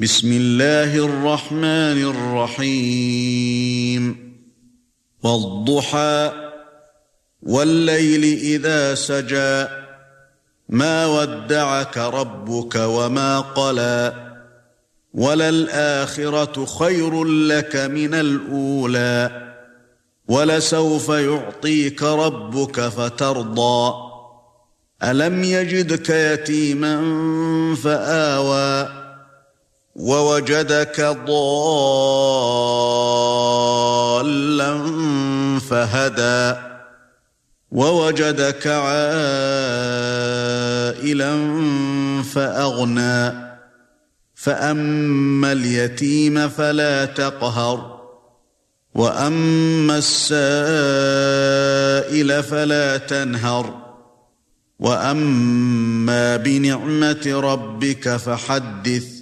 بسم الله الرحمن الرحيم. والضحى والليل إذا سجى. ما ودعك ربك وما قلى. وللآخرة خير لك من الأولى. ولسوف يعطيك ربك فترضى. ألم يجدك يتيما فآوى. ووجدك ضالا فهدى وَوَجَدَكَ عَائِلًا فَأَغْنَى فَأَمَّا الْيَتِيمَ فَلَا تَقْهَرْ وَأَمَّا السَّائِلَ فَلَا تَنْهَرْ وَأَمَّا بِنِعْمَةِ رَبِّكَ فَحَدِّثْ.